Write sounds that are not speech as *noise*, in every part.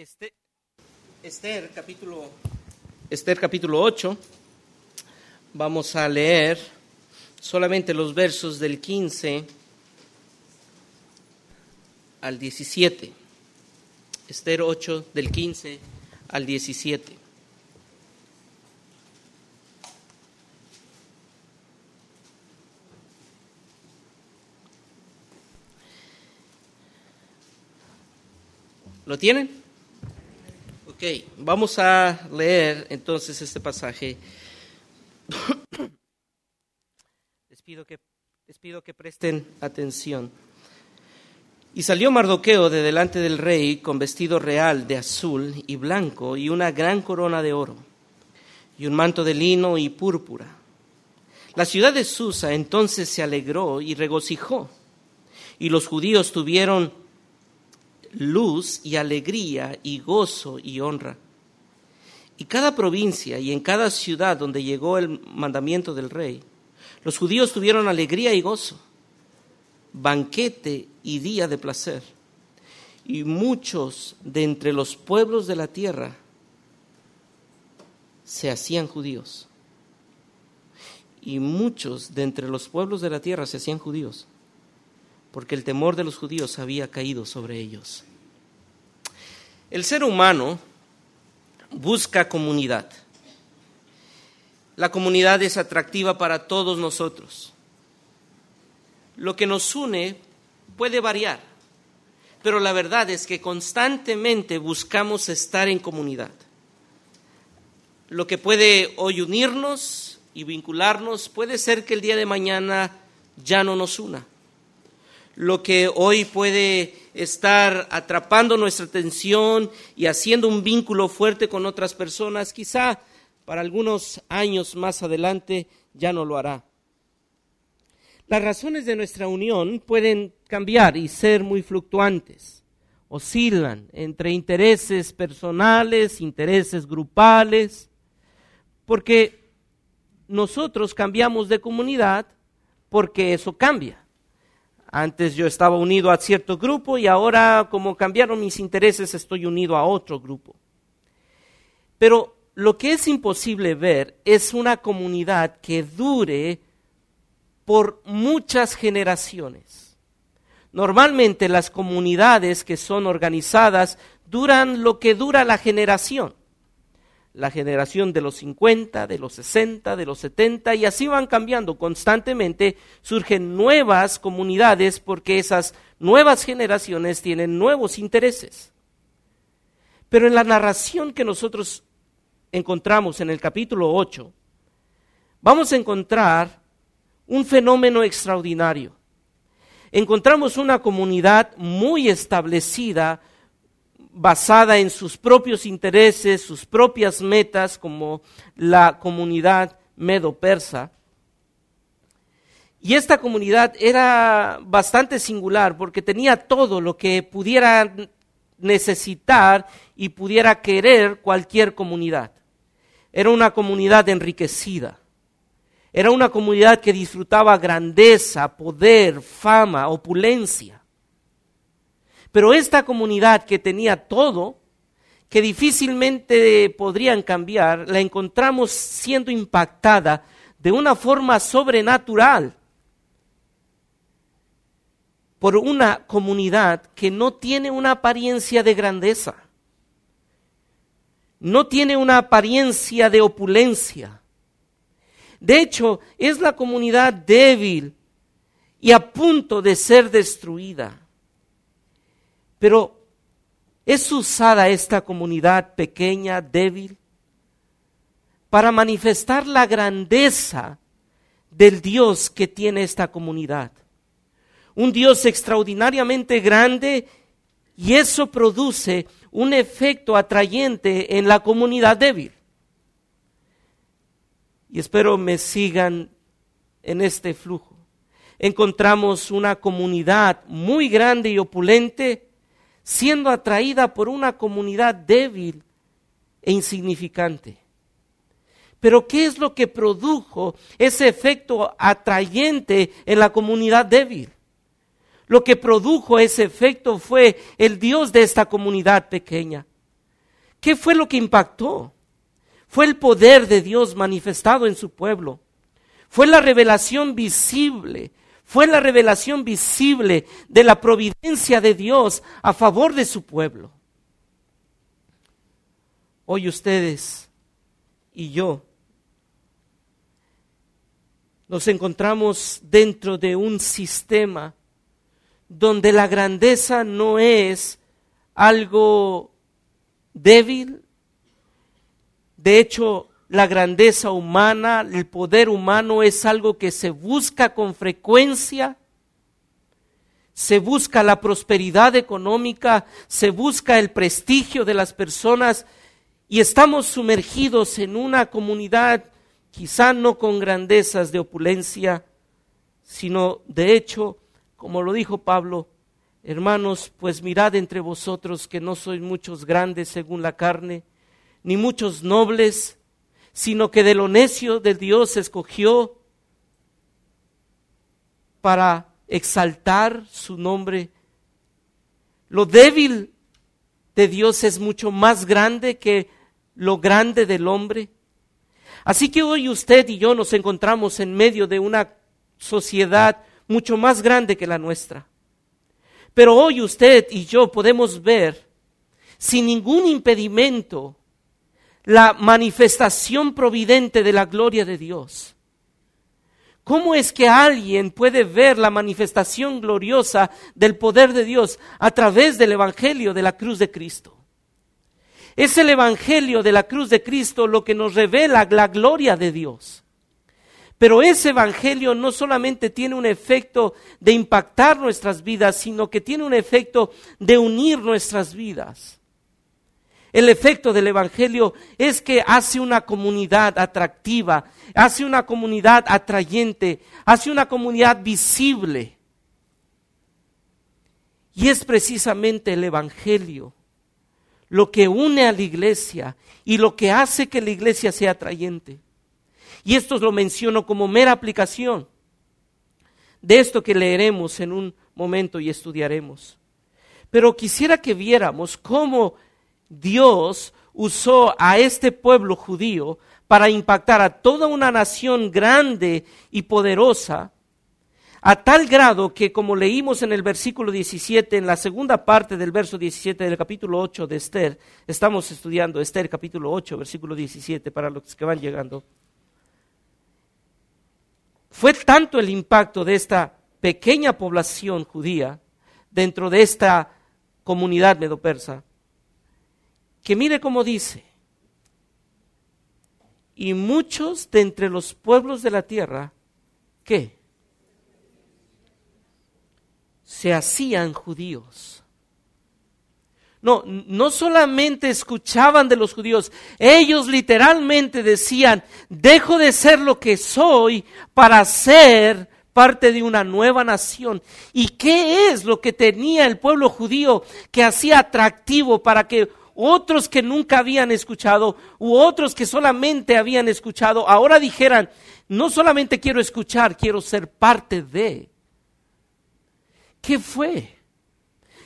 Este, Esther capítulo, Esther capítulo 8. Vamos a leer solamente los versos del 15 al 17. Esther 8 del 15 al 17. ¿Lo tienen? Ok, vamos a leer entonces este pasaje. *coughs* Les pido que, les pido que presten atención. Y salió Mardoqueo de delante del rey con vestido real de azul y blanco y una gran corona de oro y un manto de lino y púrpura. La ciudad de Susa entonces se alegró y regocijó y los judíos tuvieron luz y alegría y gozo y honra. Y cada provincia y en cada ciudad donde llegó el mandamiento del rey, los judíos tuvieron alegría y gozo, banquete y día de placer. Y muchos de entre los pueblos de la tierra se hacían judíos. Y muchos de entre los pueblos de la tierra se hacían judíos porque el temor de los judíos había caído sobre ellos. El ser humano busca comunidad. La comunidad es atractiva para todos nosotros. Lo que nos une puede variar, pero la verdad es que constantemente buscamos estar en comunidad. Lo que puede hoy unirnos y vincularnos puede ser que el día de mañana ya no nos una lo que hoy puede estar atrapando nuestra atención y haciendo un vínculo fuerte con otras personas, quizá para algunos años más adelante ya no lo hará. Las razones de nuestra unión pueden cambiar y ser muy fluctuantes. Oscilan entre intereses personales, intereses grupales, porque nosotros cambiamos de comunidad porque eso cambia. Antes yo estaba unido a cierto grupo y ahora como cambiaron mis intereses estoy unido a otro grupo. Pero lo que es imposible ver es una comunidad que dure por muchas generaciones. Normalmente las comunidades que son organizadas duran lo que dura la generación la generación de los 50, de los 60, de los 70, y así van cambiando constantemente. Surgen nuevas comunidades porque esas nuevas generaciones tienen nuevos intereses. Pero en la narración que nosotros encontramos en el capítulo 8, vamos a encontrar un fenómeno extraordinario. Encontramos una comunidad muy establecida, basada en sus propios intereses, sus propias metas, como la comunidad medo-persa. Y esta comunidad era bastante singular porque tenía todo lo que pudiera necesitar y pudiera querer cualquier comunidad. Era una comunidad enriquecida. Era una comunidad que disfrutaba grandeza, poder, fama, opulencia. Pero esta comunidad que tenía todo, que difícilmente podrían cambiar, la encontramos siendo impactada de una forma sobrenatural por una comunidad que no tiene una apariencia de grandeza, no tiene una apariencia de opulencia. De hecho, es la comunidad débil y a punto de ser destruida. Pero ¿es usada esta comunidad pequeña, débil, para manifestar la grandeza del Dios que tiene esta comunidad? Un Dios extraordinariamente grande y eso produce un efecto atrayente en la comunidad débil. Y espero me sigan en este flujo. Encontramos una comunidad muy grande y opulente siendo atraída por una comunidad débil e insignificante. Pero ¿qué es lo que produjo ese efecto atrayente en la comunidad débil? Lo que produjo ese efecto fue el Dios de esta comunidad pequeña. ¿Qué fue lo que impactó? Fue el poder de Dios manifestado en su pueblo. Fue la revelación visible, fue la revelación visible de la providencia de Dios a favor de su pueblo. Hoy ustedes y yo nos encontramos dentro de un sistema donde la grandeza no es algo débil. De hecho, la grandeza humana, el poder humano es algo que se busca con frecuencia. Se busca la prosperidad económica, se busca el prestigio de las personas y estamos sumergidos en una comunidad quizá no con grandezas de opulencia, sino de hecho, como lo dijo Pablo, hermanos, pues mirad entre vosotros que no sois muchos grandes según la carne, ni muchos nobles, sino que de lo necio de Dios escogió para exaltar su nombre. Lo débil de Dios es mucho más grande que lo grande del hombre. Así que hoy usted y yo nos encontramos en medio de una sociedad mucho más grande que la nuestra. Pero hoy usted y yo podemos ver sin ningún impedimento la manifestación providente de la gloria de Dios. ¿Cómo es que alguien puede ver la manifestación gloriosa del poder de Dios a través del Evangelio de la cruz de Cristo? Es el Evangelio de la cruz de Cristo lo que nos revela la gloria de Dios. Pero ese Evangelio no solamente tiene un efecto de impactar nuestras vidas, sino que tiene un efecto de unir nuestras vidas. El efecto del Evangelio es que hace una comunidad atractiva, hace una comunidad atrayente, hace una comunidad visible. Y es precisamente el Evangelio lo que une a la iglesia y lo que hace que la iglesia sea atrayente. Y esto lo menciono como mera aplicación de esto que leeremos en un momento y estudiaremos. Pero quisiera que viéramos cómo Dios usó a este pueblo judío para impactar a toda una nación grande y poderosa a tal grado que, como leímos en el versículo 17, en la segunda parte del verso 17 del capítulo 8 de Esther, estamos estudiando Esther capítulo 8, versículo 17, para los que van llegando. Fue tanto el impacto de esta pequeña población judía dentro de esta comunidad medopersa, que mire cómo dice, y muchos de entre los pueblos de la tierra, ¿qué? se hacían judíos. No, no solamente escuchaban de los judíos, ellos literalmente decían, dejo de ser lo que soy para ser parte de una nueva nación. ¿Y qué es lo que tenía el pueblo judío que hacía atractivo para que otros que nunca habían escuchado u otros que solamente habían escuchado ahora dijeran, no solamente quiero escuchar, quiero ser parte de. ¿Qué fue?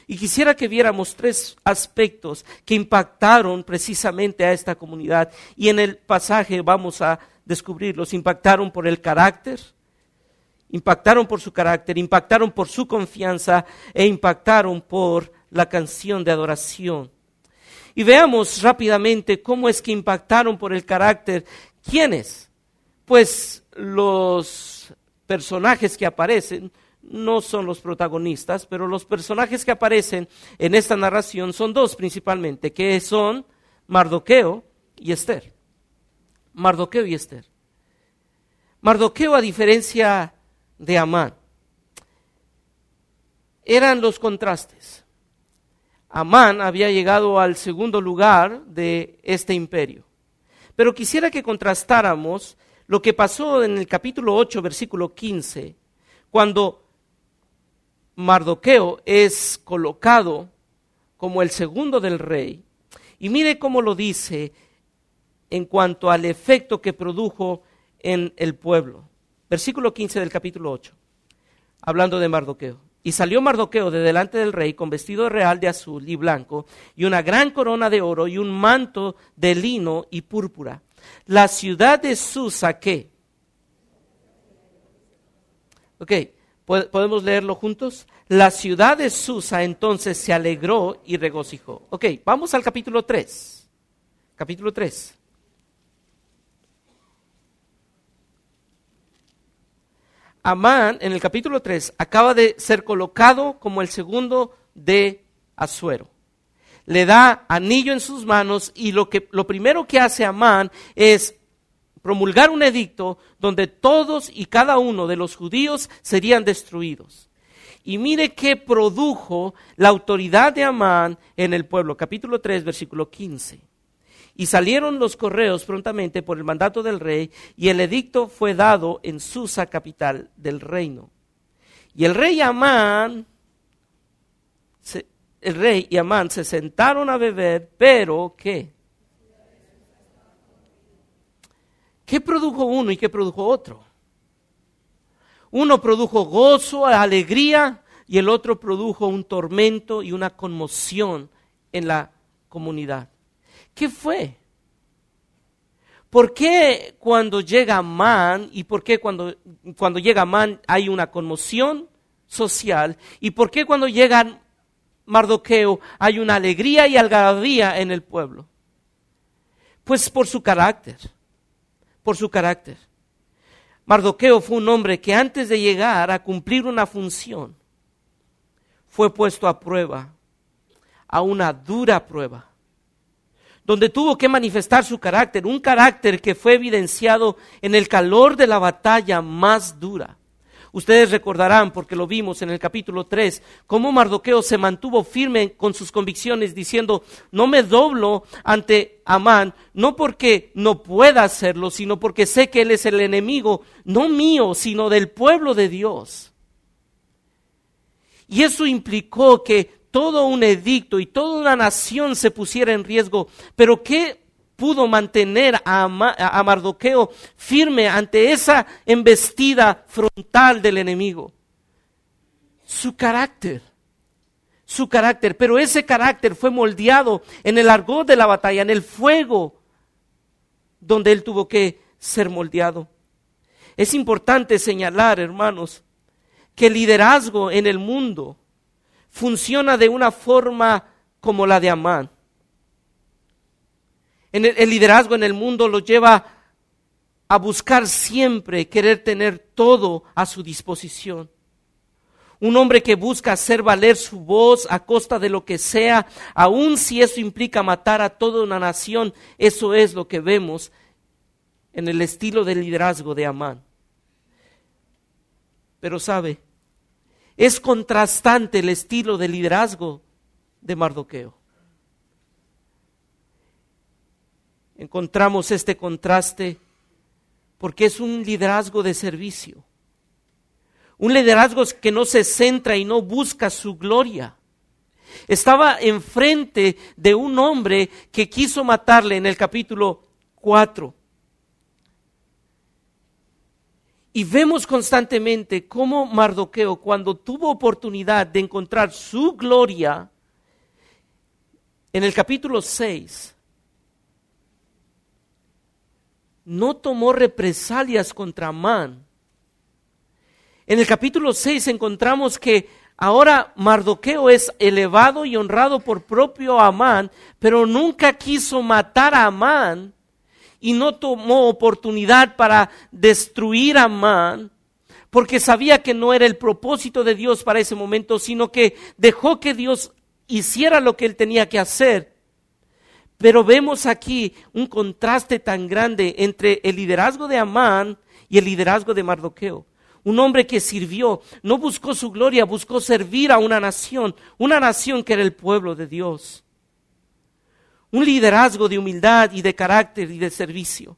Y quisiera que viéramos tres aspectos que impactaron precisamente a esta comunidad. Y en el pasaje vamos a descubrirlos. Impactaron por el carácter, impactaron por su carácter, impactaron por su confianza e impactaron por la canción de adoración. Y veamos rápidamente cómo es que impactaron por el carácter. ¿Quiénes? Pues los personajes que aparecen no son los protagonistas, pero los personajes que aparecen en esta narración son dos principalmente, que son Mardoqueo y Esther. Mardoqueo y Esther. Mardoqueo, a diferencia de Amán, eran los contrastes. Amán había llegado al segundo lugar de este imperio. Pero quisiera que contrastáramos lo que pasó en el capítulo 8, versículo 15, cuando Mardoqueo es colocado como el segundo del rey. Y mire cómo lo dice en cuanto al efecto que produjo en el pueblo. Versículo 15 del capítulo 8, hablando de Mardoqueo. Y salió Mardoqueo de delante del rey con vestido real de azul y blanco, y una gran corona de oro, y un manto de lino y púrpura. La ciudad de Susa, ¿qué? Ok, ¿podemos leerlo juntos? La ciudad de Susa entonces se alegró y regocijó. Ok, vamos al capítulo 3. Capítulo 3. Amán, en el capítulo 3, acaba de ser colocado como el segundo de Azuero. Le da anillo en sus manos y lo, que, lo primero que hace Amán es promulgar un edicto donde todos y cada uno de los judíos serían destruidos. Y mire qué produjo la autoridad de Amán en el pueblo. Capítulo 3, versículo 15. Y salieron los correos prontamente por el mandato del rey, y el edicto fue dado en Susa, capital del reino. Y el rey Amán, el rey y Amán se sentaron a beber, pero ¿qué? ¿Qué produjo uno y qué produjo otro? Uno produjo gozo, alegría, y el otro produjo un tormento y una conmoción en la comunidad. ¿Qué fue? ¿Por qué cuando llega Man y por qué cuando, cuando llega Man hay una conmoción social? ¿Y por qué cuando llega Mardoqueo hay una alegría y algarabía en el pueblo? Pues por su carácter, por su carácter. Mardoqueo fue un hombre que antes de llegar a cumplir una función fue puesto a prueba, a una dura prueba donde tuvo que manifestar su carácter, un carácter que fue evidenciado en el calor de la batalla más dura. Ustedes recordarán, porque lo vimos en el capítulo 3, cómo Mardoqueo se mantuvo firme con sus convicciones diciendo, no me doblo ante Amán, no porque no pueda hacerlo, sino porque sé que él es el enemigo, no mío, sino del pueblo de Dios. Y eso implicó que todo un edicto y toda una nación se pusiera en riesgo. Pero ¿qué pudo mantener a, Mardoqueo firme ante esa embestida frontal del enemigo? Su carácter. Su carácter. Pero ese carácter fue moldeado en el argot de la batalla, en el fuego donde él tuvo que ser moldeado. Es importante señalar, hermanos, que el liderazgo en el mundo funciona de una forma como la de Amán. El liderazgo en el mundo lo lleva a buscar siempre querer tener todo a su disposición. Un hombre que busca hacer valer su voz a costa de lo que sea, aun si eso implica matar a toda una nación, eso es lo que vemos en el estilo de liderazgo de Amán. Pero sabe, es contrastante el estilo de liderazgo de Mardoqueo. Encontramos este contraste porque es un liderazgo de servicio. Un liderazgo que no se centra y no busca su gloria. Estaba enfrente de un hombre que quiso matarle en el capítulo 4. Y vemos constantemente cómo Mardoqueo, cuando tuvo oportunidad de encontrar su gloria, en el capítulo 6, no tomó represalias contra Amán. En el capítulo 6 encontramos que ahora Mardoqueo es elevado y honrado por propio Amán, pero nunca quiso matar a Amán y no tomó oportunidad para destruir a Amán, porque sabía que no era el propósito de Dios para ese momento, sino que dejó que Dios hiciera lo que él tenía que hacer. Pero vemos aquí un contraste tan grande entre el liderazgo de Amán y el liderazgo de Mardoqueo. Un hombre que sirvió, no buscó su gloria, buscó servir a una nación, una nación que era el pueblo de Dios un liderazgo de humildad y de carácter y de servicio.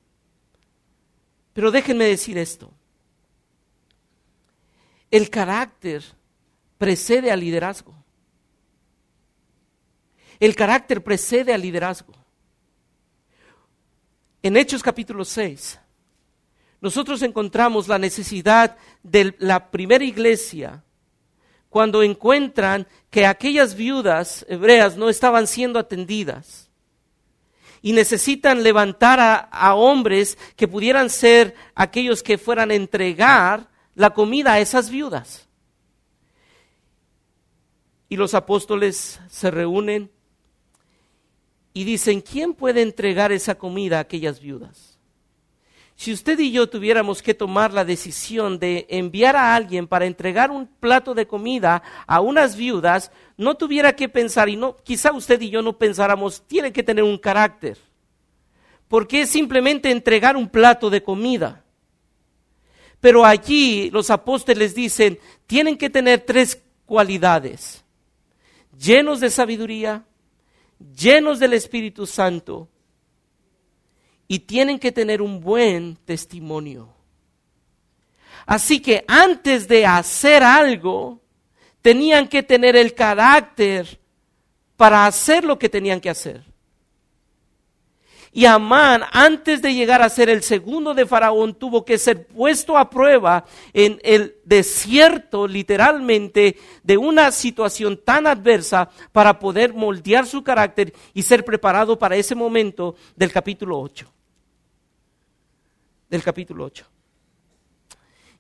Pero déjenme decir esto. El carácter precede al liderazgo. El carácter precede al liderazgo. En Hechos capítulo 6, nosotros encontramos la necesidad de la primera iglesia cuando encuentran que aquellas viudas hebreas no estaban siendo atendidas y necesitan levantar a, hombres que pudieran ser aquellos que fueran a entregar la comida a esas viudas. Y los apóstoles se reúnen y dicen, ¿quién puede entregar esa comida a aquellas viudas? Si usted y yo tuviéramos que tomar la decisión de enviar a alguien para entregar un plato de comida a unas viudas, no tuviera que pensar, y no, quizá usted y yo no pensáramos, tiene que tener un carácter. Porque es simplemente entregar un plato de comida. Pero allí los apóstoles dicen, tienen que tener tres cualidades. Llenos de sabiduría, llenos del Espíritu Santo y tienen que tener un buen testimonio. Así que antes de hacer algo, tenían que tener el carácter para hacer lo que tenían que hacer. Y Amán, antes de llegar a ser el segundo de Faraón, tuvo que ser puesto a prueba en el desierto, literalmente, de una situación tan adversa para poder moldear su carácter y ser preparado para ese momento del capítulo 8. Del capítulo 8.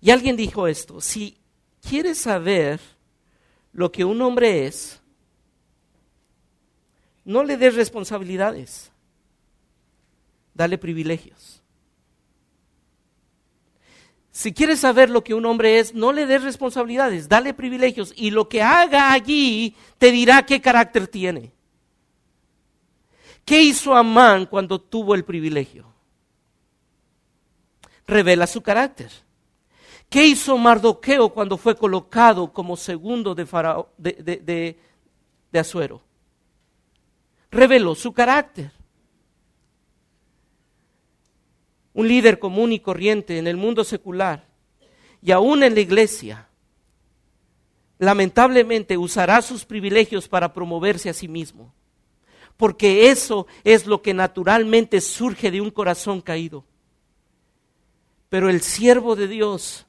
Y alguien dijo esto, si quieres saber lo que un hombre es, no le des responsabilidades dale privilegios. Si quieres saber lo que un hombre es, no le des responsabilidades, dale privilegios y lo que haga allí te dirá qué carácter tiene. ¿Qué hizo Amán cuando tuvo el privilegio? Revela su carácter. ¿Qué hizo Mardoqueo cuando fue colocado como segundo de, de, de Azuero? Reveló su carácter un líder común y corriente en el mundo secular y aún en la iglesia, lamentablemente usará sus privilegios para promoverse a sí mismo, porque eso es lo que naturalmente surge de un corazón caído. Pero el siervo de Dios,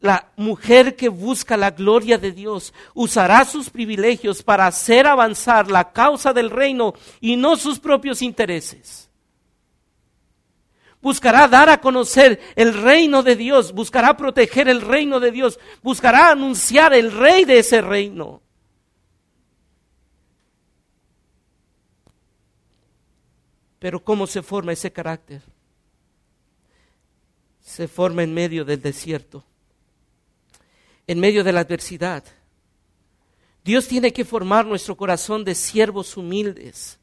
la mujer que busca la gloria de Dios, usará sus privilegios para hacer avanzar la causa del reino y no sus propios intereses buscará dar a conocer el reino de Dios, buscará proteger el reino de Dios, buscará anunciar el rey de ese reino. Pero ¿cómo se forma ese carácter? Se forma en medio del desierto, en medio de la adversidad. Dios tiene que formar nuestro corazón de siervos humildes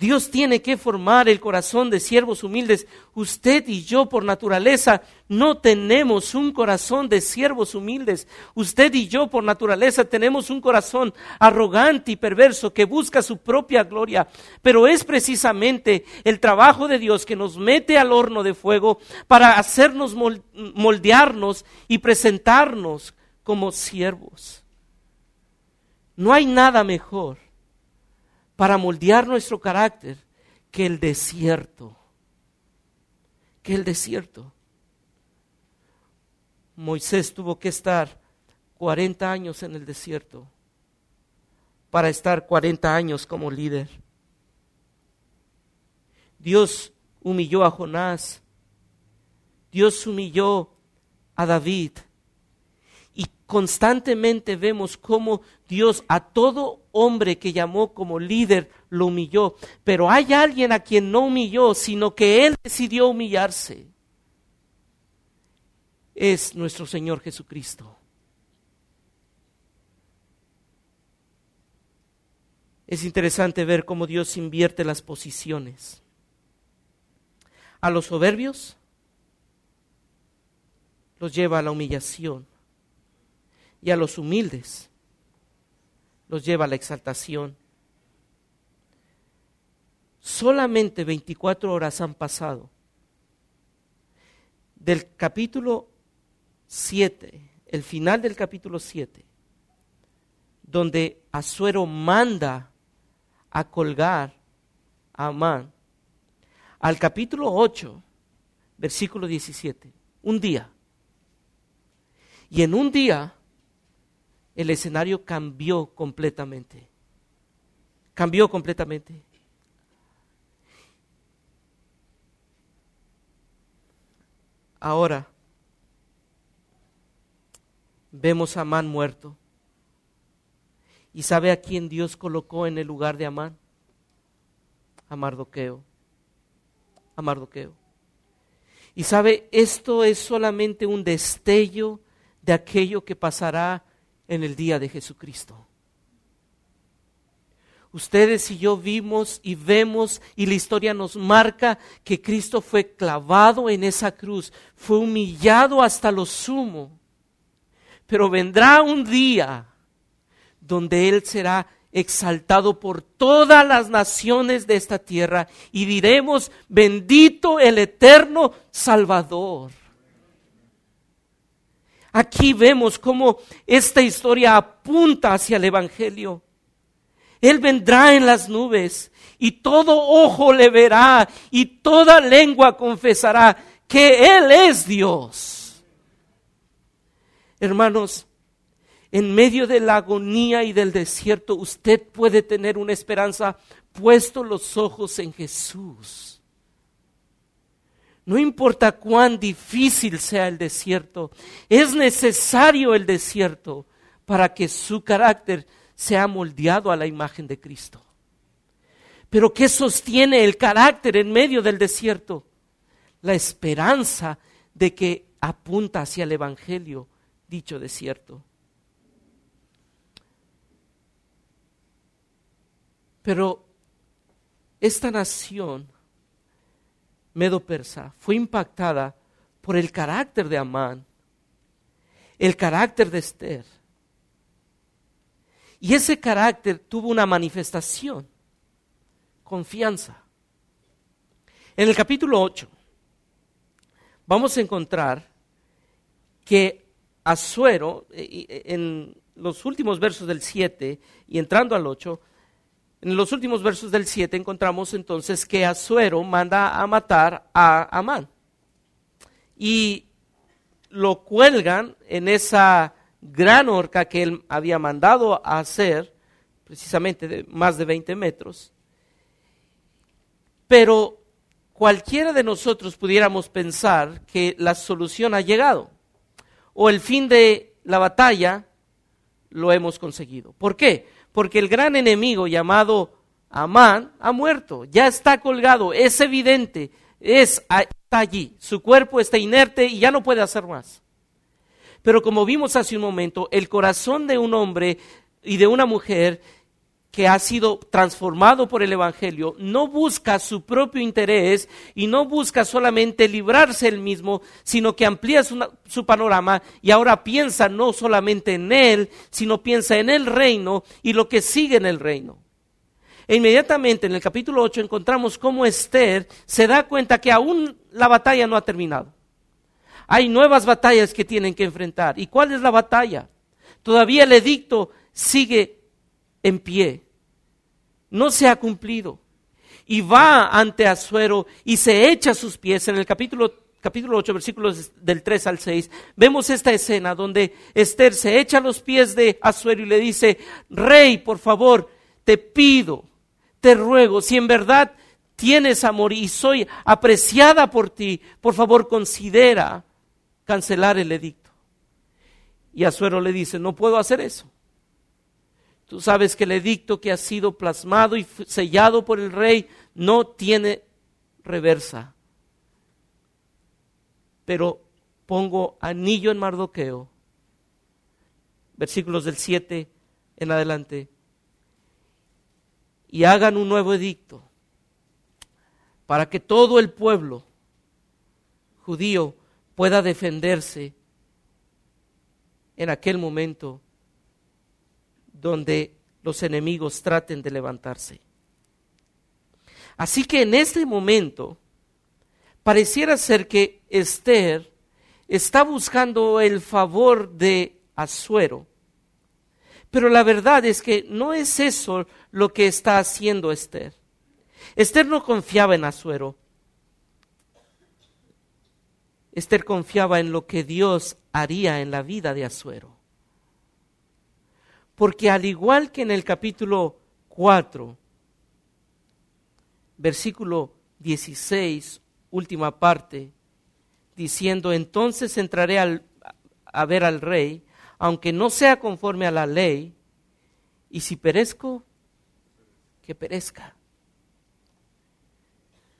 Dios tiene que formar el corazón de siervos humildes. Usted y yo por naturaleza no tenemos un corazón de siervos humildes. Usted y yo por naturaleza tenemos un corazón arrogante y perverso que busca su propia gloria. Pero es precisamente el trabajo de Dios que nos mete al horno de fuego para hacernos moldearnos y presentarnos como siervos. No hay nada mejor para moldear nuestro carácter que el desierto. Que el desierto. Moisés tuvo que estar 40 años en el desierto para estar 40 años como líder. Dios humilló a Jonás. Dios humilló a David. Y constantemente vemos cómo Dios a todo hombre que llamó como líder lo humilló. Pero hay alguien a quien no humilló, sino que Él decidió humillarse. Es nuestro Señor Jesucristo. Es interesante ver cómo Dios invierte las posiciones. A los soberbios los lleva a la humillación y a los humildes los lleva a la exaltación. Solamente 24 horas han pasado del capítulo 7, el final del capítulo 7, donde Azuero manda a colgar a Amán, al capítulo 8, versículo 17, un día. Y en un día el escenario cambió completamente. Cambió completamente. Ahora vemos a Amán muerto. ¿Y sabe a quién Dios colocó en el lugar de Amán? A Mardoqueo. A Mardoqueo. Y sabe, esto es solamente un destello de aquello que pasará en el día de Jesucristo. Ustedes y yo vimos y vemos y la historia nos marca que Cristo fue clavado en esa cruz, fue humillado hasta lo sumo. Pero vendrá un día donde Él será exaltado por todas las naciones de esta tierra y diremos, bendito el eterno Salvador. Aquí vemos cómo esta historia apunta hacia el Evangelio. Él vendrá en las nubes y todo ojo le verá y toda lengua confesará que Él es Dios. Hermanos, en medio de la agonía y del desierto, usted puede tener una esperanza puesto los ojos en Jesús. No importa cuán difícil sea el desierto, es necesario el desierto para que su carácter sea moldeado a la imagen de Cristo. Pero ¿qué sostiene el carácter en medio del desierto? La esperanza de que apunta hacia el Evangelio, dicho desierto. Pero esta nación medo-persa fue impactada por el carácter de Amán, el carácter de Esther. Y ese carácter tuvo una manifestación, confianza. En el capítulo 8 vamos a encontrar que Azuero, eh, eh, en los últimos versos del 7 y entrando al 8, en los últimos versos del 7 encontramos entonces que Azuero manda a matar a Amán. Y lo cuelgan en esa gran horca que él había mandado a hacer, precisamente de más de 20 metros. Pero cualquiera de nosotros pudiéramos pensar que la solución ha llegado o el fin de la batalla lo hemos conseguido. ¿Por qué? Porque el gran enemigo llamado Amán ha muerto, ya está colgado, es evidente, es, está allí, su cuerpo está inerte y ya no puede hacer más. Pero como vimos hace un momento, el corazón de un hombre y de una mujer que ha sido transformado por el Evangelio, no busca su propio interés y no busca solamente librarse él mismo, sino que amplía su, panorama y ahora piensa no solamente en él, sino piensa en el reino y lo que sigue en el reino. E inmediatamente en el capítulo 8 encontramos cómo Esther se da cuenta que aún la batalla no ha terminado. Hay nuevas batallas que tienen que enfrentar. ¿Y cuál es la batalla? Todavía el edicto sigue en pie. No se ha cumplido. Y va ante Azuero y se echa a sus pies. En el capítulo, capítulo 8, versículos del 3 al 6, vemos esta escena donde Esther se echa a los pies de Azuero y le dice, Rey, por favor, te pido, te ruego, si en verdad tienes amor y soy apreciada por ti, por favor considera cancelar el edicto. Y Azuero le dice, no puedo hacer eso. Tú sabes que el edicto que ha sido plasmado y sellado por el rey no tiene reversa. Pero pongo anillo en Mardoqueo, versículos del 7 en adelante, y hagan un nuevo edicto para que todo el pueblo judío pueda defenderse en aquel momento donde los enemigos traten de levantarse. Así que en este momento pareciera ser que Esther está buscando el favor de Azuero. Pero la verdad es que no es eso lo que está haciendo Esther. Esther no confiaba en Azuero. Esther confiaba en lo que Dios haría en la vida de Asuero. Porque al igual que en el capítulo 4, versículo 16, última parte, diciendo, entonces entraré a ver al rey, aunque no sea conforme a la ley, y si perezco, que perezca.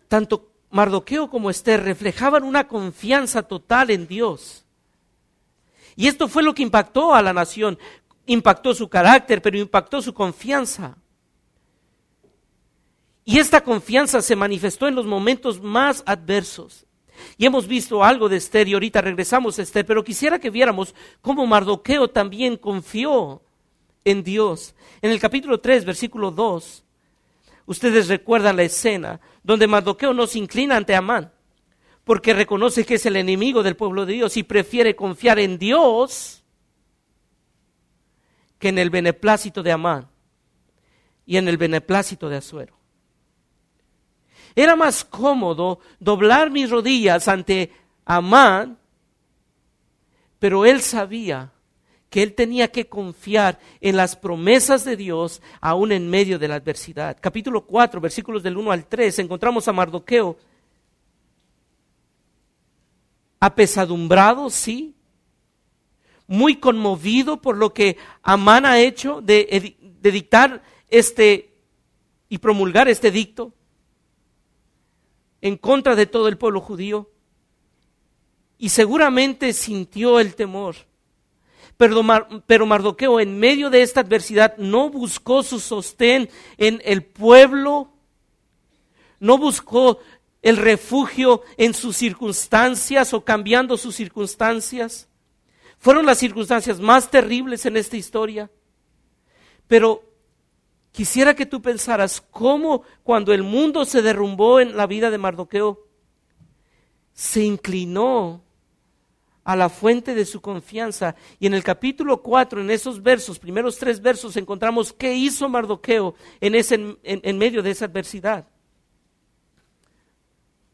Tanto Mardoqueo como Esther reflejaban una confianza total en Dios. Y esto fue lo que impactó a la nación, impactó su carácter, pero impactó su confianza. Y esta confianza se manifestó en los momentos más adversos. Y hemos visto algo de Esther y ahorita regresamos a Esther, pero quisiera que viéramos cómo Mardoqueo también confió en Dios. En el capítulo 3, versículo 2, ustedes recuerdan la escena donde Mardoqueo no se inclina ante Amán, porque reconoce que es el enemigo del pueblo de Dios y prefiere confiar en Dios que en el beneplácito de Amán y en el beneplácito de Azuero. Era más cómodo doblar mis rodillas ante Amán, pero él sabía que él tenía que confiar en las promesas de Dios aún en medio de la adversidad. Capítulo 4, versículos del 1 al 3, encontramos a Mardoqueo apesadumbrado, sí, muy conmovido por lo que Amán ha hecho de, dictar este y promulgar este dicto en contra de todo el pueblo judío. Y seguramente sintió el temor pero, Mardoqueo en medio de esta adversidad no buscó su sostén en el pueblo, no buscó el refugio en sus circunstancias o cambiando sus circunstancias. Fueron las circunstancias más terribles en esta historia. Pero quisiera que tú pensaras cómo cuando el mundo se derrumbó en la vida de Mardoqueo, se inclinó a la fuente de su confianza. Y en el capítulo 4, en esos versos, primeros tres versos, encontramos qué hizo Mardoqueo en, ese, en, medio de esa adversidad.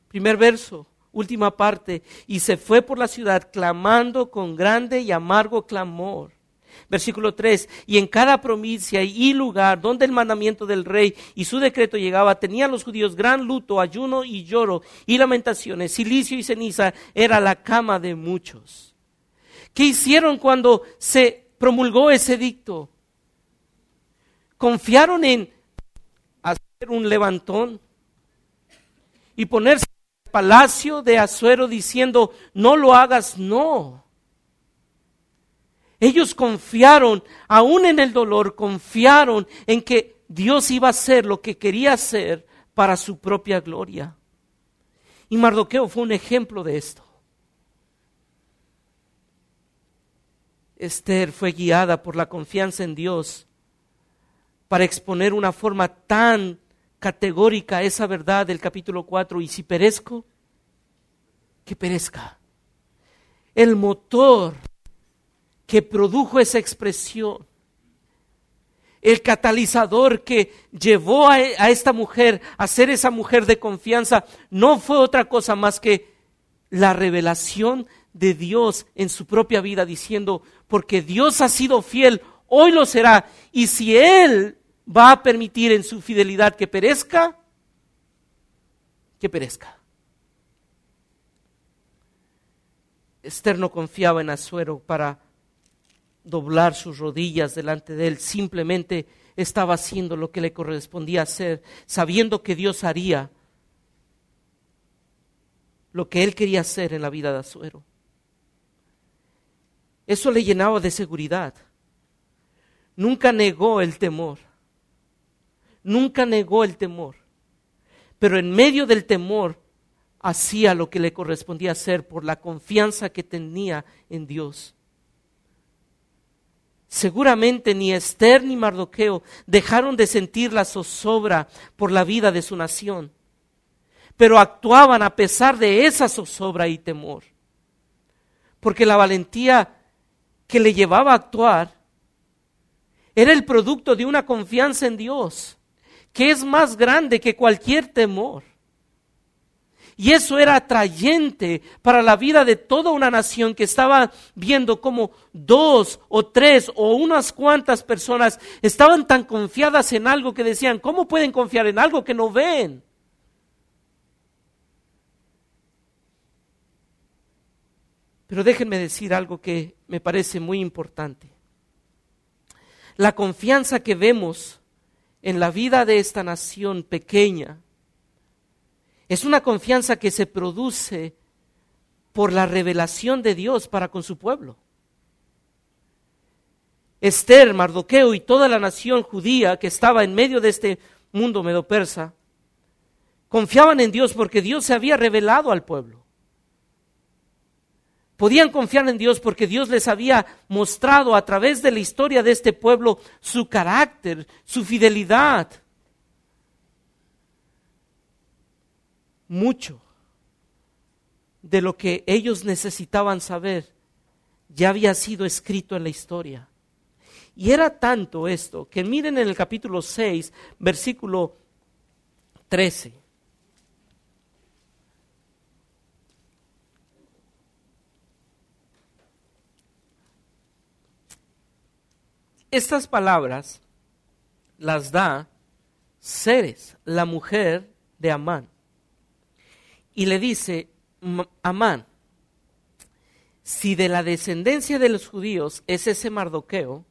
Primer verso, última parte, y se fue por la ciudad clamando con grande y amargo clamor Versículo 3, y en cada provincia y lugar donde el mandamiento del rey y su decreto llegaba, tenían los judíos gran luto, ayuno y lloro y lamentaciones, silicio y ceniza era la cama de muchos. ¿Qué hicieron cuando se promulgó ese dicto? Confiaron en hacer un levantón y ponerse palacio de Azuero diciendo, no lo hagas, no. Ellos confiaron, aún en el dolor, confiaron en que Dios iba a hacer lo que quería hacer para su propia gloria. Y Mardoqueo fue un ejemplo de esto. Esther fue guiada por la confianza en Dios para exponer una forma tan categórica esa verdad del capítulo 4. Y si perezco, que perezca. El motor que produjo esa expresión, el catalizador que llevó a, esta mujer a ser esa mujer de confianza, no fue otra cosa más que la revelación de Dios en su propia vida, diciendo, porque Dios ha sido fiel, hoy lo será, y si Él va a permitir en su fidelidad que perezca, que perezca. Esther no confiaba en Azuero para doblar sus rodillas delante de él, simplemente estaba haciendo lo que le correspondía hacer, sabiendo que Dios haría lo que él quería hacer en la vida de Azuero. Eso le llenaba de seguridad. Nunca negó el temor. Nunca negó el temor. Pero en medio del temor hacía lo que le correspondía hacer por la confianza que tenía en Dios. Seguramente ni Esther ni Mardoqueo dejaron de sentir la zozobra por la vida de su nación, pero actuaban a pesar de esa zozobra y temor, porque la valentía que le llevaba a actuar era el producto de una confianza en Dios, que es más grande que cualquier temor. Y eso era atrayente para la vida de toda una nación que estaba viendo como dos o tres o unas cuantas personas estaban tan confiadas en algo que decían, ¿cómo pueden confiar en algo que no ven? Pero déjenme decir algo que me parece muy importante. La confianza que vemos en la vida de esta nación pequeña es una confianza que se produce por la revelación de Dios para con su pueblo. Esther, Mardoqueo y toda la nación judía que estaba en medio de este mundo medo-persa confiaban en Dios porque Dios se había revelado al pueblo. Podían confiar en Dios porque Dios les había mostrado a través de la historia de este pueblo su carácter, su fidelidad. Mucho de lo que ellos necesitaban saber ya había sido escrito en la historia. Y era tanto esto que miren en el capítulo 6, versículo 13. Estas palabras las da Ceres, la mujer de Amán. Y le dice, Amán, si de la descendencia de los judíos es ese Mardoqueo,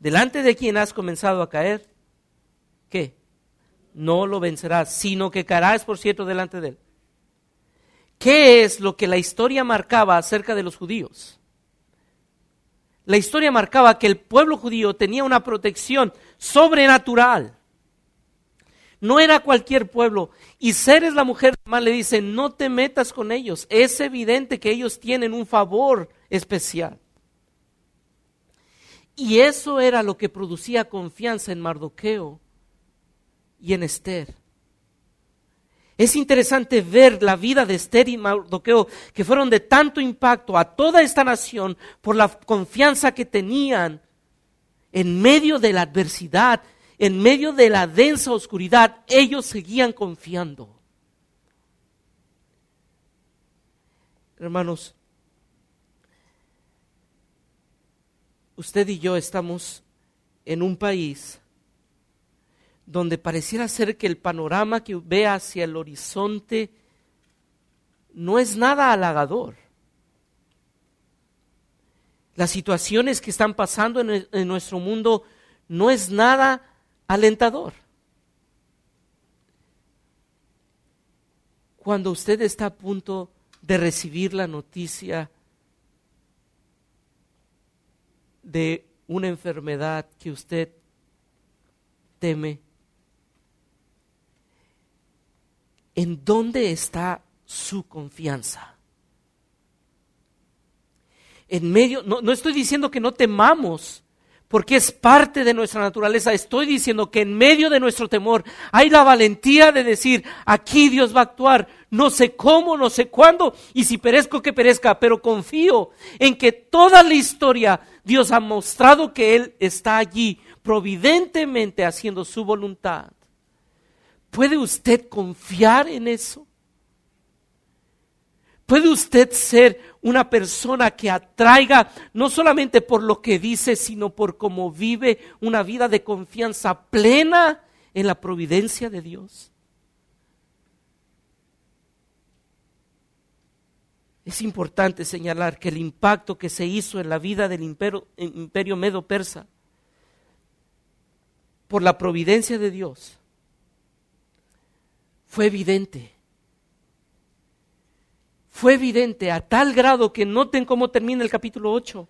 delante de quien has comenzado a caer, ¿qué? No lo vencerás, sino que caerás, por cierto, delante de él. ¿Qué es lo que la historia marcaba acerca de los judíos? La historia marcaba que el pueblo judío tenía una protección sobrenatural. No era cualquier pueblo. Y Ceres, la mujer más le dice, no te metas con ellos. Es evidente que ellos tienen un favor especial. Y eso era lo que producía confianza en Mardoqueo y en Esther. Es interesante ver la vida de Esther y Mardoqueo, que fueron de tanto impacto a toda esta nación por la confianza que tenían en medio de la adversidad, en medio de la densa oscuridad, ellos seguían confiando. Hermanos, usted y yo estamos en un país donde pareciera ser que el panorama que ve hacia el horizonte no es nada halagador. Las situaciones que están pasando en, en nuestro mundo no es nada alentador. Cuando usted está a punto de recibir la noticia de una enfermedad que usted teme, ¿en dónde está su confianza? En medio, no, no, estoy diciendo que no temamos, porque es parte de nuestra naturaleza. Estoy diciendo que en medio de nuestro temor hay la valentía de decir, aquí Dios va a actuar, no sé cómo, no sé cuándo, y si perezco que perezca, pero confío en que toda la historia Dios ha mostrado que Él está allí providentemente haciendo su voluntad. ¿Puede usted confiar en eso? ¿Puede usted ser una persona que atraiga no solamente por lo que dice, sino por cómo vive una vida de confianza plena en la providencia de Dios? Es importante señalar que el impacto que se hizo en la vida del imperio, imperio medo-persa por la providencia de Dios fue evidente. Fue evidente a tal grado que noten cómo termina el capítulo 8.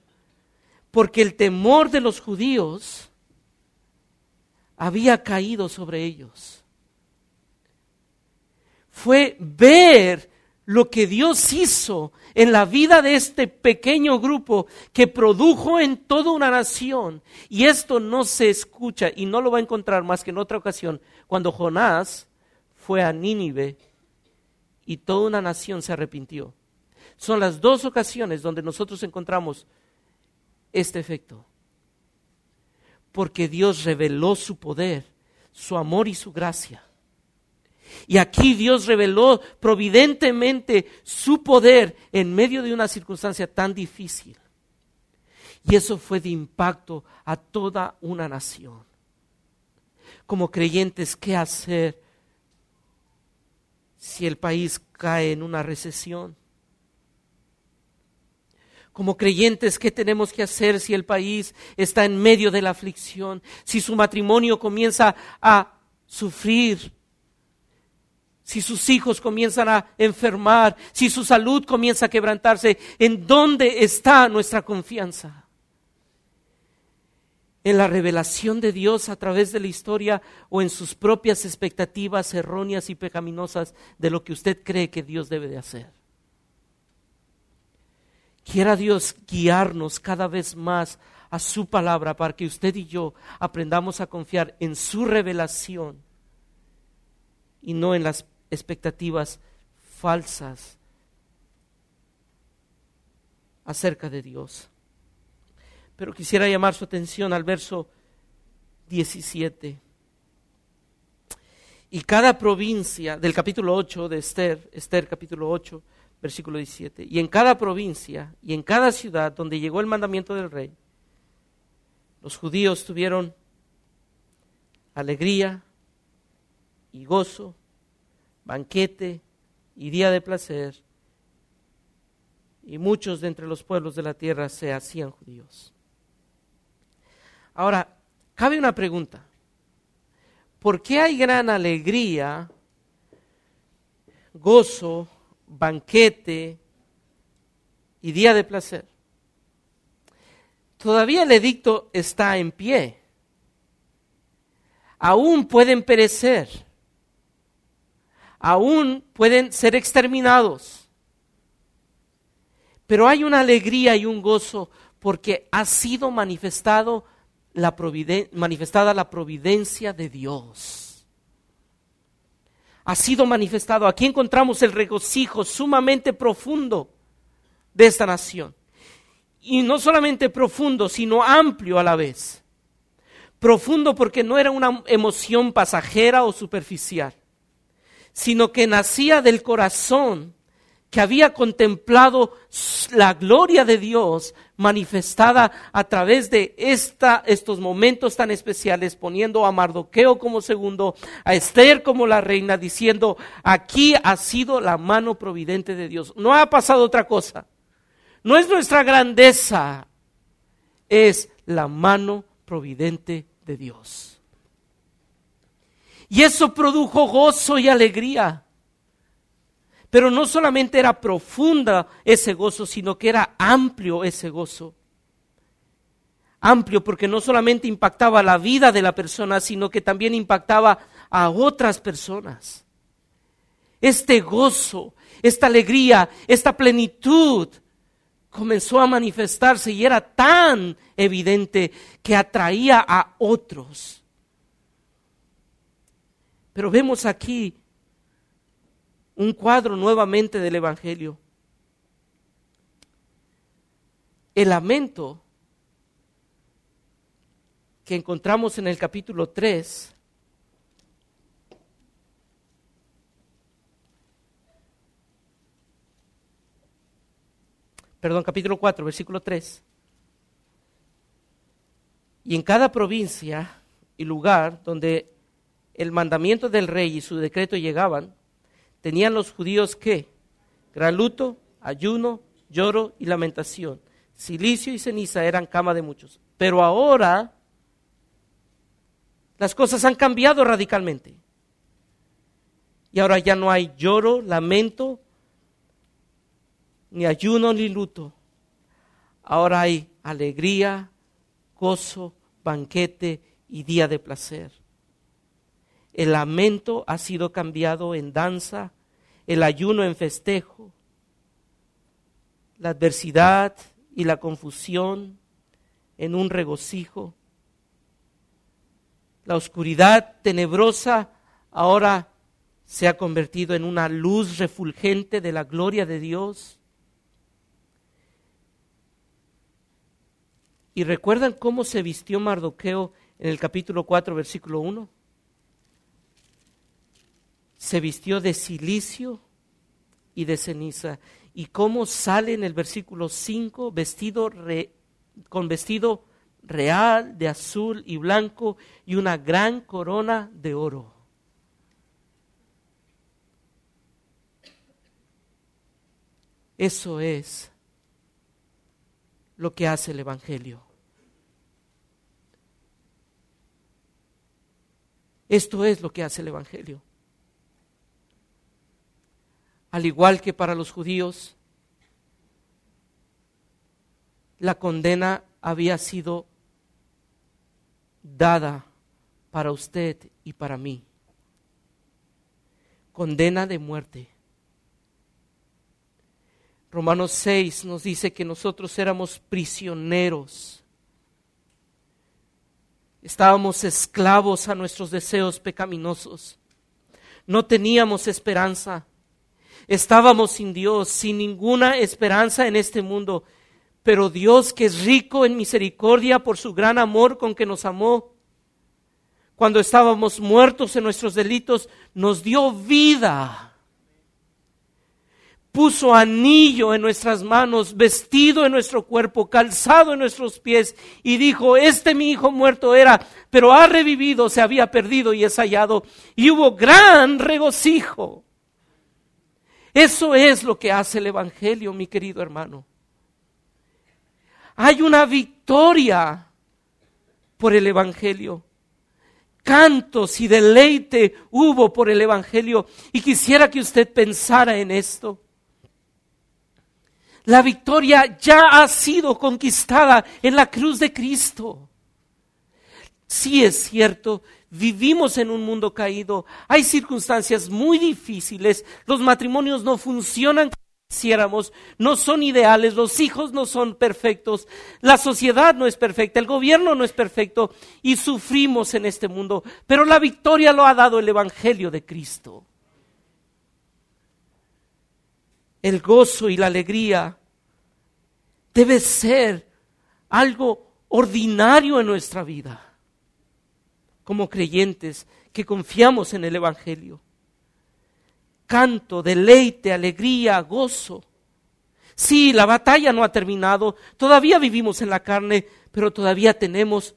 Porque el temor de los judíos había caído sobre ellos. Fue ver lo que Dios hizo en la vida de este pequeño grupo que produjo en toda una nación. Y esto no se escucha y no lo va a encontrar más que en otra ocasión, cuando Jonás fue a Nínive y toda una nación se arrepintió. Son las dos ocasiones donde nosotros encontramos este efecto. Porque Dios reveló su poder, su amor y su gracia. Y aquí Dios reveló providentemente su poder en medio de una circunstancia tan difícil. Y eso fue de impacto a toda una nación. Como creyentes, ¿qué hacer si el país cae en una recesión? Como creyentes, ¿qué tenemos que hacer si el país está en medio de la aflicción? Si su matrimonio comienza a sufrir si sus hijos comienzan a enfermar, si su salud comienza a quebrantarse, ¿en dónde está nuestra confianza? ¿En la revelación de Dios a través de la historia o en sus propias expectativas erróneas y pecaminosas de lo que usted cree que Dios debe de hacer? Quiera Dios guiarnos cada vez más a su palabra para que usted y yo aprendamos a confiar en su revelación y no en las expectativas falsas acerca de Dios. Pero quisiera llamar su atención al verso 17. Y cada provincia, del capítulo 8 de Esther, Esther capítulo 8, versículo 17, y en cada provincia y en cada ciudad donde llegó el mandamiento del rey, los judíos tuvieron alegría y gozo banquete y día de placer, y muchos de entre los pueblos de la tierra se hacían judíos. Ahora, cabe una pregunta. ¿Por qué hay gran alegría, gozo, banquete y día de placer? Todavía el edicto está en pie. Aún pueden perecer aún pueden ser exterminados. Pero hay una alegría y un gozo porque ha sido manifestado la manifestada la providencia de Dios. Ha sido manifestado. Aquí encontramos el regocijo sumamente profundo de esta nación. Y no solamente profundo, sino amplio a la vez. Profundo porque no era una emoción pasajera o superficial sino que nacía del corazón que había contemplado la gloria de Dios manifestada a través de esta, estos momentos tan especiales, poniendo a Mardoqueo como segundo, a Esther como la reina, diciendo, aquí ha sido la mano providente de Dios. No ha pasado otra cosa. No es nuestra grandeza, es la mano providente de Dios. Y eso produjo gozo y alegría. Pero no solamente era profunda ese gozo, sino que era amplio ese gozo. Amplio porque no solamente impactaba la vida de la persona, sino que también impactaba a otras personas. Este gozo, esta alegría, esta plenitud comenzó a manifestarse y era tan evidente que atraía a otros. Pero vemos aquí un cuadro nuevamente del Evangelio. El lamento que encontramos en el capítulo 3 perdón, capítulo 4, versículo 3. Y en cada provincia y lugar donde el mandamiento del rey y su decreto llegaban, tenían los judíos que gran luto, ayuno, lloro y lamentación. Silicio y ceniza eran cama de muchos. Pero ahora las cosas han cambiado radicalmente. Y ahora ya no hay lloro, lamento, ni ayuno, ni luto. Ahora hay alegría, gozo, banquete y día de placer. El lamento ha sido cambiado en danza, el ayuno en festejo, la adversidad y la confusión en un regocijo. La oscuridad tenebrosa ahora se ha convertido en una luz refulgente de la gloria de Dios. ¿Y recuerdan cómo se vistió Mardoqueo en el capítulo 4, versículo 1? Se vistió de silicio y de ceniza. ¿Y cómo sale en el versículo 5 vestido con vestido real de azul y blanco y una gran corona de oro? Eso es lo que hace el Evangelio. Esto es lo que hace el Evangelio. Al igual que para los judíos, la condena había sido dada para usted y para mí. Condena de muerte. Romanos 6 nos dice que nosotros éramos prisioneros. Estábamos esclavos a nuestros deseos pecaminosos. No teníamos esperanza. Estábamos sin Dios, sin ninguna esperanza en este mundo. Pero Dios, que es rico en misericordia por su gran amor con que nos amó, cuando estábamos muertos en nuestros delitos, nos dio vida puso anillo en nuestras manos, vestido en nuestro cuerpo, calzado en nuestros pies, y dijo, este mi hijo muerto era, pero ha revivido, se había perdido y es hallado. Y hubo gran regocijo. Eso es lo que hace el Evangelio, mi querido hermano. Hay una victoria por el Evangelio. Cantos y deleite hubo por el Evangelio. Y quisiera que usted pensara en esto. La victoria ya ha sido conquistada en la cruz de Cristo. Sí es cierto, vivimos en un mundo caído, hay circunstancias muy difíciles, los matrimonios no funcionan como quisiéramos, no son ideales, los hijos no son perfectos, la sociedad no es perfecta, el gobierno no es perfecto y sufrimos en este mundo, pero la victoria lo ha dado el Evangelio de Cristo. El gozo y la alegría debe ser algo ordinario en nuestra vida, como creyentes que confiamos en el Evangelio. Canto, deleite, alegría, gozo. Sí, la batalla no ha terminado, todavía vivimos en la carne, pero todavía tenemos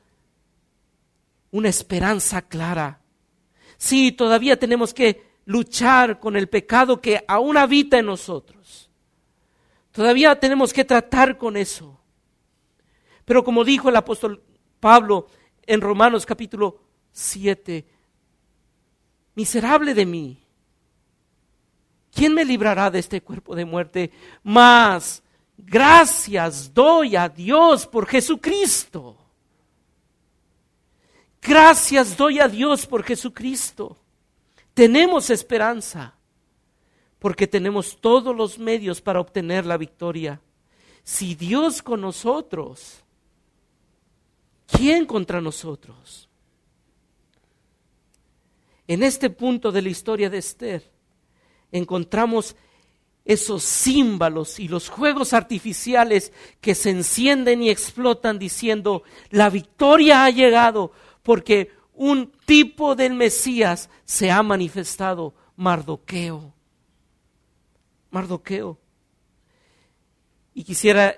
una esperanza clara. Sí, todavía tenemos que luchar con el pecado que aún habita en nosotros. Todavía tenemos que tratar con eso. Pero como dijo el apóstol Pablo en Romanos capítulo 7, miserable de mí, ¿quién me librará de este cuerpo de muerte? Más gracias doy a Dios por Jesucristo. Gracias doy a Dios por Jesucristo. Tenemos esperanza porque tenemos todos los medios para obtener la victoria. Si Dios con nosotros, ¿quién contra nosotros? En este punto de la historia de Esther encontramos esos símbolos y los juegos artificiales que se encienden y explotan diciendo, la victoria ha llegado porque un tipo del Mesías se ha manifestado, Mardoqueo. Mardoqueo. Y quisiera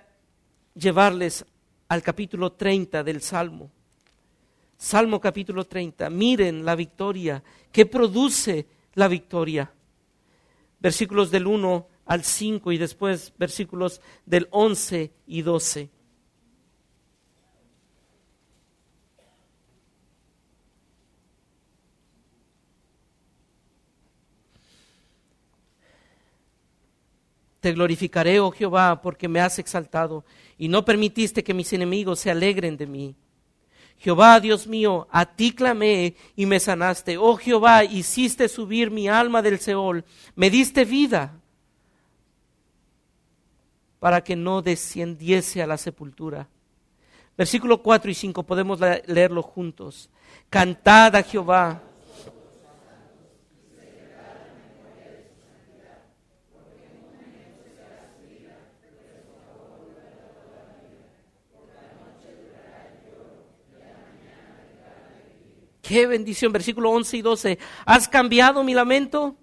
llevarles al capítulo 30 del Salmo. Salmo capítulo 30. Miren la victoria. ¿Qué produce la victoria? Versículos del 1 al 5 y después versículos del 11 y 12. Te glorificaré, oh Jehová, porque me has exaltado y no permitiste que mis enemigos se alegren de mí. Jehová, Dios mío, a ti clamé y me sanaste. Oh Jehová, hiciste subir mi alma del Seol, me diste vida para que no descendiese a la sepultura. Versículo 4 y 5 podemos leerlo juntos. Cantad a Jehová Qué bendición. Versículo 11 y 12. ¿Has cambiado mi lamento?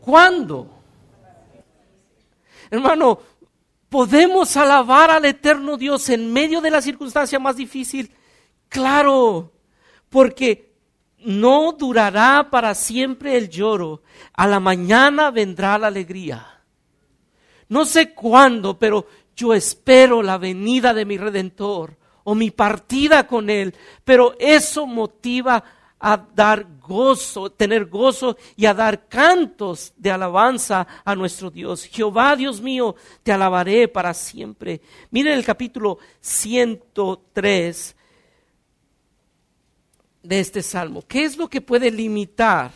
¿Cuándo? Hermano, ¿podemos alabar al eterno Dios en medio de la circunstancia más difícil? Claro, porque no durará para siempre el lloro, a la mañana vendrá la alegría. No sé cuándo, pero yo espero la venida de mi redentor o mi partida con él, pero eso motiva a dar gozo, tener gozo y a dar cantos de alabanza a nuestro Dios. Jehová, Dios mío, te alabaré para siempre. Miren el capítulo 103 de este salmo. ¿Qué es lo que puede limitar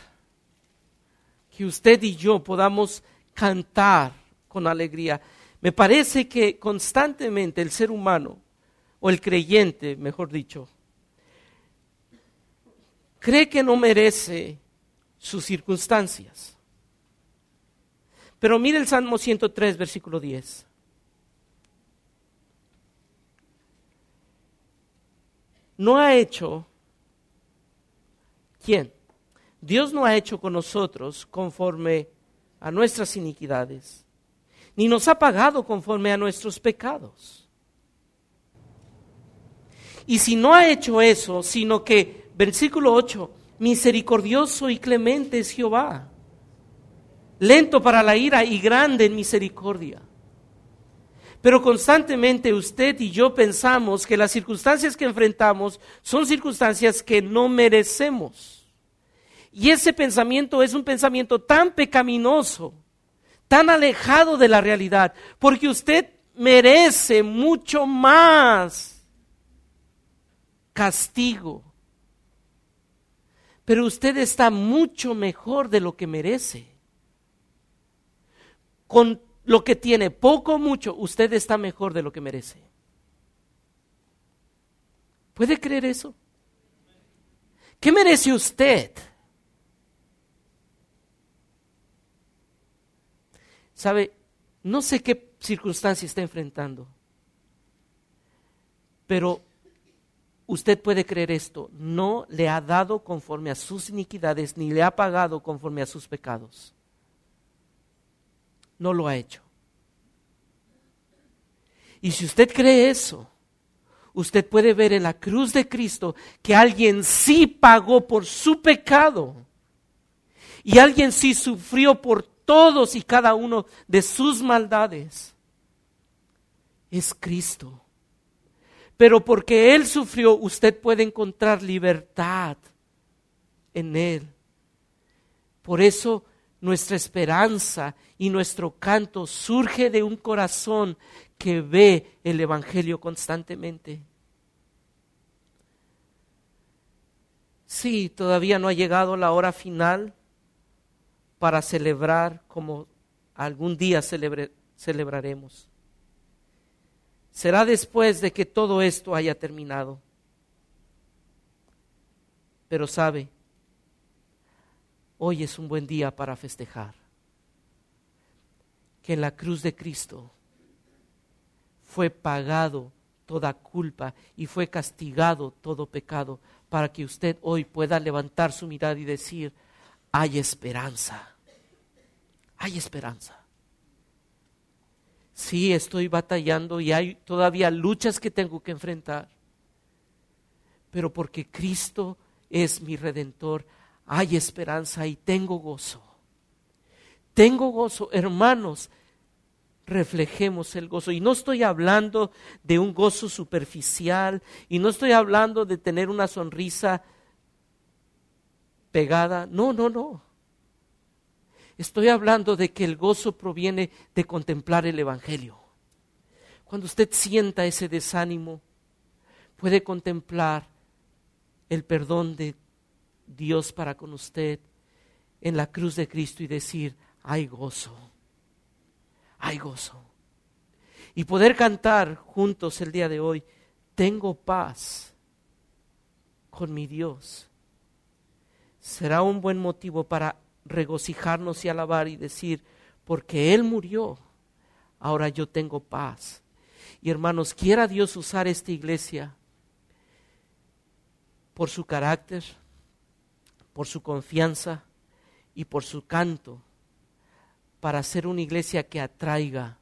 que usted y yo podamos cantar con alegría? Me parece que constantemente el ser humano, o el creyente, mejor dicho, cree que no merece sus circunstancias. Pero mire el Salmo 103, versículo 10. No ha hecho, ¿quién? Dios no ha hecho con nosotros conforme a nuestras iniquidades, ni nos ha pagado conforme a nuestros pecados. Y si no ha hecho eso, sino que Versículo 8, misericordioso y clemente es Jehová, lento para la ira y grande en misericordia. Pero constantemente usted y yo pensamos que las circunstancias que enfrentamos son circunstancias que no merecemos. Y ese pensamiento es un pensamiento tan pecaminoso, tan alejado de la realidad, porque usted merece mucho más castigo pero usted está mucho mejor de lo que merece. Con lo que tiene poco o mucho, usted está mejor de lo que merece. ¿Puede creer eso? ¿Qué merece usted? ¿Sabe? No sé qué circunstancia está enfrentando, pero usted puede creer esto, no le ha dado conforme a sus iniquidades, ni le ha pagado conforme a sus pecados. No lo ha hecho. Y si usted cree eso, usted puede ver en la cruz de Cristo que alguien sí pagó por su pecado. Y alguien sí sufrió por todos y cada uno de sus maldades. Es Cristo. Pero porque Él sufrió, usted puede encontrar libertad en Él. Por eso nuestra esperanza y nuestro canto surge de un corazón que ve el Evangelio constantemente. Sí, todavía no ha llegado la hora final para celebrar como algún día celebraremos será después de que todo esto haya terminado. Pero sabe, hoy es un buen día para festejar que en la cruz de Cristo fue pagado toda culpa y fue castigado todo pecado para que usted hoy pueda levantar su mirada y decir, hay esperanza, hay esperanza. Sí, estoy batallando y hay todavía luchas que tengo que enfrentar. Pero porque Cristo es mi redentor, hay esperanza y tengo gozo. Tengo gozo, hermanos, reflejemos el gozo. Y no estoy hablando de un gozo superficial y no estoy hablando de tener una sonrisa pegada. No, no, no. Estoy hablando de que el gozo proviene de contemplar el Evangelio. Cuando usted sienta ese desánimo, puede contemplar el perdón de Dios para con usted en la cruz de Cristo y decir, hay gozo, hay gozo. Y poder cantar juntos el día de hoy, tengo paz con mi Dios, será un buen motivo para regocijarnos y alabar y decir, porque Él murió, ahora yo tengo paz. Y hermanos, quiera Dios usar esta iglesia por su carácter, por su confianza y por su canto, para ser una iglesia que atraiga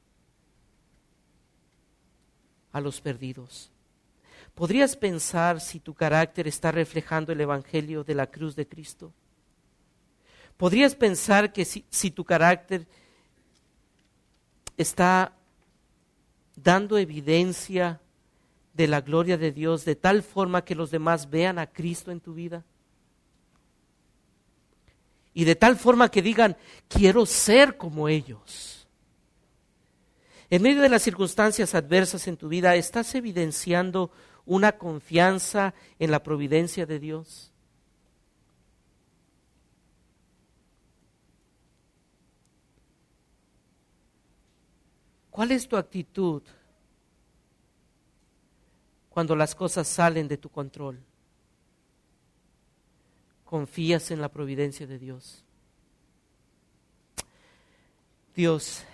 a los perdidos. ¿Podrías pensar si tu carácter está reflejando el Evangelio de la cruz de Cristo? ¿Podrías pensar que si, tu carácter está dando evidencia de la gloria de Dios de tal forma que los demás vean a Cristo en tu vida? Y de tal forma que digan, quiero ser como ellos. En medio de las circunstancias adversas en tu vida, ¿estás evidenciando una confianza en la providencia de Dios? ¿Cuál es tu actitud cuando las cosas salen de tu control? ¿Confías en la providencia de Dios? Dios,